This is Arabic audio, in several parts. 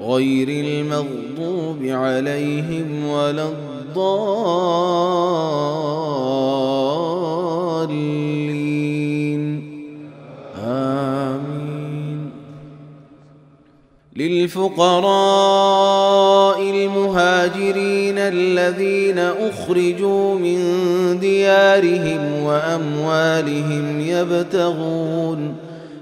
غير المغضوب عليهم ولا الضالين. آمين. للفقراء المهاجرين الذين أخرجوا من ديارهم وأموالهم يبتغون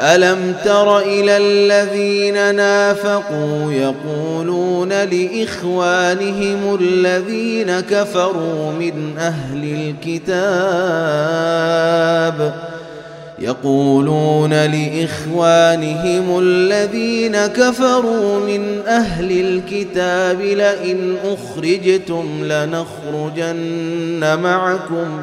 ألم تر إلى الذين نافقوا يقولون لإخوانهم الذين كفروا من أهل الكتاب يقولون لإخوانهم الذين كفروا من أهل الكتاب لئن أخرجتم لنخرجن معكم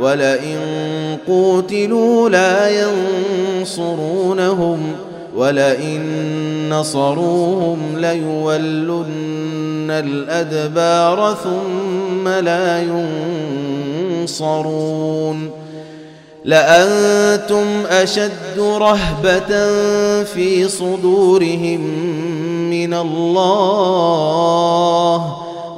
ولئن قوتلوا لا ينصرونهم ولئن نصروهم ليولن الادبار ثم لا ينصرون لانتم اشد رهبه في صدورهم من الله